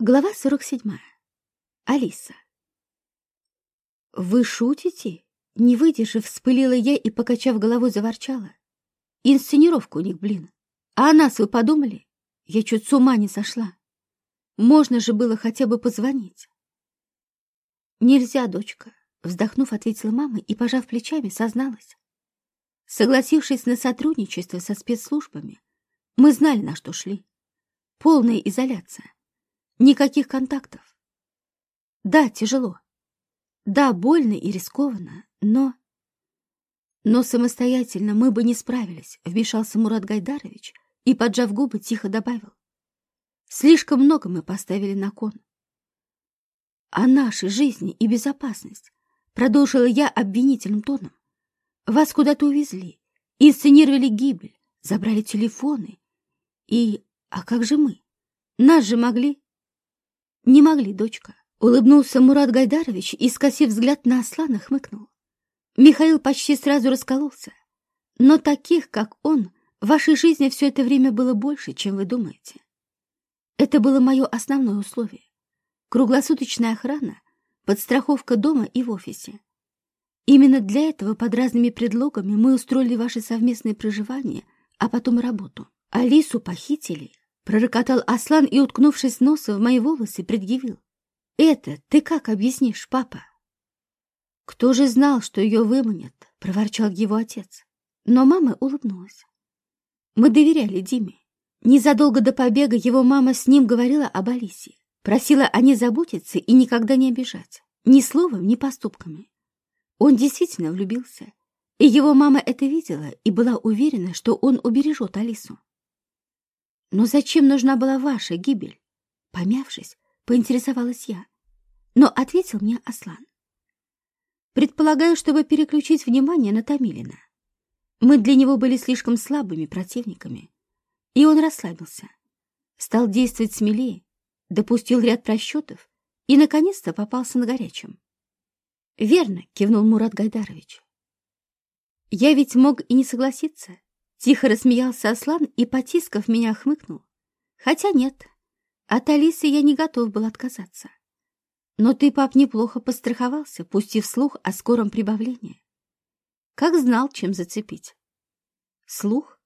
Глава 47. Алиса. «Вы шутите?» Не выдержав, вспылила я и, покачав головой, заворчала. «Инсценировка у них, блин. А о нас вы подумали? Я чуть с ума не сошла. Можно же было хотя бы позвонить». «Нельзя, дочка», — вздохнув, ответила мама и, пожав плечами, созналась. Согласившись на сотрудничество со спецслужбами, мы знали, на что шли. Полная изоляция. Никаких контактов. Да, тяжело. Да, больно и рискованно, но... Но самостоятельно мы бы не справились, вмешался Мурат Гайдарович и, поджав губы, тихо добавил. Слишком много мы поставили на кон. А нашей жизни и безопасность, продолжила я обвинительным тоном. Вас куда-то увезли, инсценировали гибель, забрали телефоны. И... А как же мы? Нас же могли... «Не могли, дочка», — улыбнулся Мурат Гайдарович и, скосив взгляд на Аслана, хмыкнул. Михаил почти сразу раскололся. Но таких, как он, в вашей жизни все это время было больше, чем вы думаете. Это было мое основное условие. Круглосуточная охрана, подстраховка дома и в офисе. Именно для этого под разными предлогами мы устроили ваше совместное проживание, а потом работу. Алису похитили, Пророкотал Аслан и, уткнувшись носом в мои волосы, предъявил. «Это ты как объяснишь, папа?» «Кто же знал, что ее выманят?» — проворчал его отец. Но мама улыбнулась. Мы доверяли Диме. Незадолго до побега его мама с ним говорила об Алисе. Просила о ней заботиться и никогда не обижать. Ни словом, ни поступками. Он действительно влюбился. И его мама это видела и была уверена, что он убережет Алису. Но зачем нужна была ваша гибель? Помявшись, поинтересовалась я. Но ответил мне Аслан. Предполагаю, чтобы переключить внимание на Томилина. Мы для него были слишком слабыми противниками. И он расслабился. Стал действовать смелее, допустил ряд просчетов и, наконец-то, попался на горячем. «Верно», — кивнул Мурат Гайдарович. «Я ведь мог и не согласиться. Тихо рассмеялся Аслан и, потискав меня, хмыкнул. Хотя нет, от Алисы я не готов был отказаться. Но ты, пап, неплохо постраховался, пустив слух о скором прибавлении. Как знал, чем зацепить. Слух?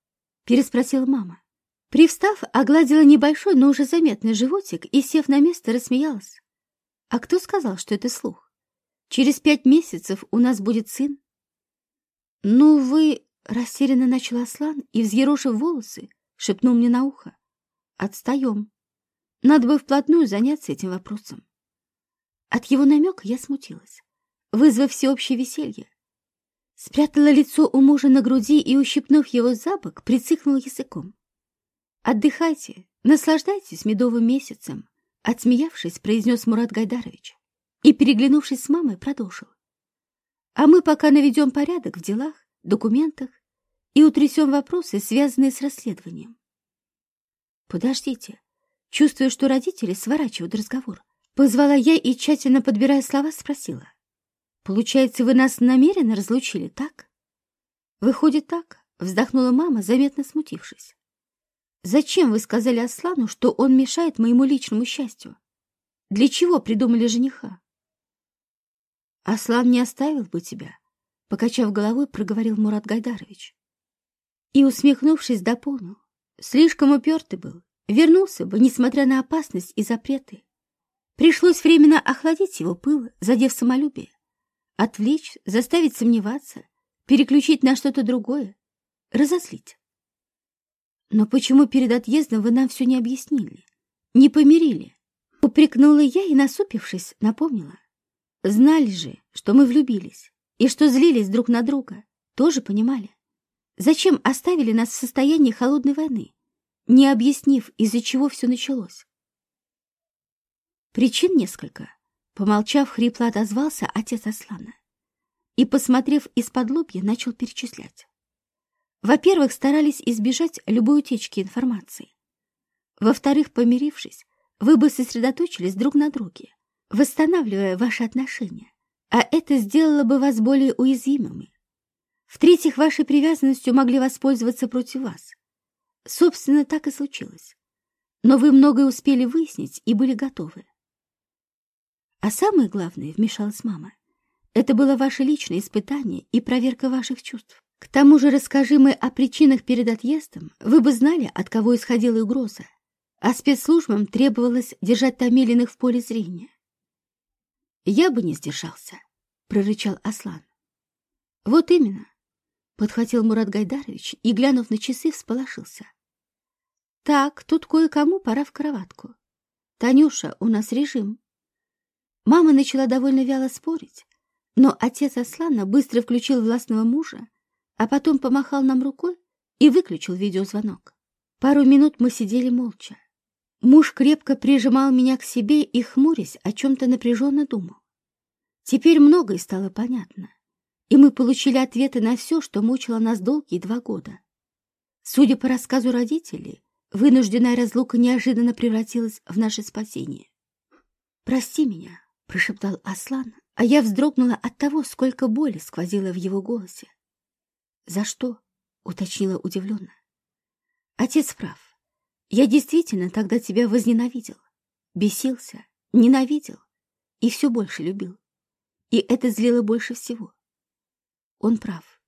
Переспросила мама. Привстав, огладила небольшой, но уже заметный животик и, сев на место, рассмеялась. А кто сказал, что это слух? Через пять месяцев у нас будет сын. Ну, вы... Растерянно начал Аслан и, взъерошив волосы, шепнул мне на ухо. «Отстаем. Надо бы вплотную заняться этим вопросом». От его намека я смутилась, вызвав всеобщее веселье. Спрятала лицо у мужа на груди и, ущипнув его за бок, прицикнула языком. «Отдыхайте, наслаждайтесь медовым месяцем», отсмеявшись, произнес Мурат Гайдарович и, переглянувшись с мамой, продолжил. «А мы пока наведем порядок в делах документах и утрясем вопросы, связанные с расследованием. Подождите. Чувствуя, что родители сворачивают разговор, позвала я и, тщательно подбирая слова, спросила. Получается, вы нас намеренно разлучили, так? Выходит, так, вздохнула мама, заметно смутившись. Зачем вы сказали Аслану, что он мешает моему личному счастью? Для чего придумали жениха? Аслан не оставил бы тебя, Покачав головой, проговорил Мурат Гайдарович. И, усмехнувшись, дополнил. Слишком упертый был. Вернулся бы, несмотря на опасность и запреты. Пришлось временно охладить его пыл, задев самолюбие. Отвлечь, заставить сомневаться, переключить на что-то другое, разозлить. Но почему перед отъездом вы нам все не объяснили? Не помирили? Упрекнула я и, насупившись, напомнила. Знали же, что мы влюбились. И что злились друг на друга, тоже понимали. Зачем оставили нас в состоянии холодной войны, не объяснив, из-за чего все началось? Причин несколько. Помолчав, хрипло отозвался отец Аслана. И, посмотрев из-под лобья, начал перечислять. Во-первых, старались избежать любой утечки информации. Во-вторых, помирившись, вы бы сосредоточились друг на друге, восстанавливая ваши отношения а это сделало бы вас более уязвимыми. В-третьих, вашей привязанностью могли воспользоваться против вас. Собственно, так и случилось. но вы многое успели выяснить и были готовы. А самое главное, вмешалась мама, это было ваше личное испытание и проверка ваших чувств. К тому же, расскажи мы о причинах перед отъездом, вы бы знали, от кого исходила угроза, а спецслужбам требовалось держать Томилиных в поле зрения. «Я бы не сдержался», — прорычал Аслан. «Вот именно», — подхватил Мурат Гайдарович и, глянув на часы, всполошился. «Так, тут кое-кому пора в кроватку. Танюша, у нас режим». Мама начала довольно вяло спорить, но отец Аслана быстро включил властного мужа, а потом помахал нам рукой и выключил видеозвонок. Пару минут мы сидели молча. Муж крепко прижимал меня к себе и, хмурясь, о чем-то напряженно думал. Теперь многое стало понятно, и мы получили ответы на все, что мучило нас долгие два года. Судя по рассказу родителей, вынужденная разлука неожиданно превратилась в наше спасение. «Прости меня», — прошептал Аслан, а я вздрогнула от того, сколько боли сквозило в его голосе. «За что?» — уточнила удивленно. «Отец прав. Я действительно тогда тебя возненавидел, бесился, ненавидел и все больше любил. И это злило больше всего. Он прав.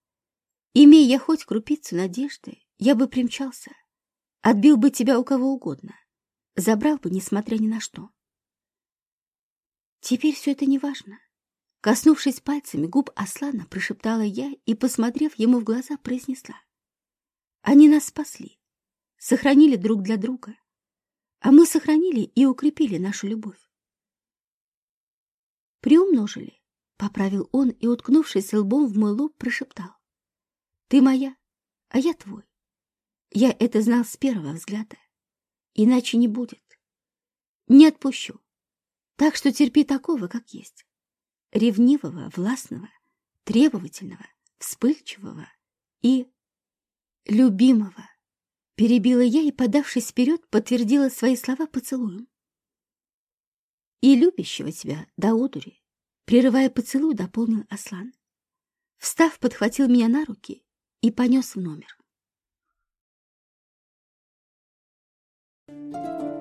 Имея я хоть крупицу надежды, я бы примчался, отбил бы тебя у кого угодно, забрал бы, несмотря ни на что. Теперь все это не важно. Коснувшись пальцами губ Аслана, прошептала я и, посмотрев ему в глаза, произнесла. Они нас спасли, сохранили друг для друга, а мы сохранили и укрепили нашу любовь. Приумножили, — поправил он и, уткнувшись лбом в мой лоб, прошептал. Ты моя, а я твой. Я это знал с первого взгляда. Иначе не будет. Не отпущу. Так что терпи такого, как есть ревнивого, властного, требовательного, вспыльчивого и любимого. Перебила я и, подавшись вперед, подтвердила свои слова поцелуем. И любящего тебя до одури, прерывая поцелуй, дополнил Аслан. Встав, подхватил меня на руки и понес в номер. Thank you.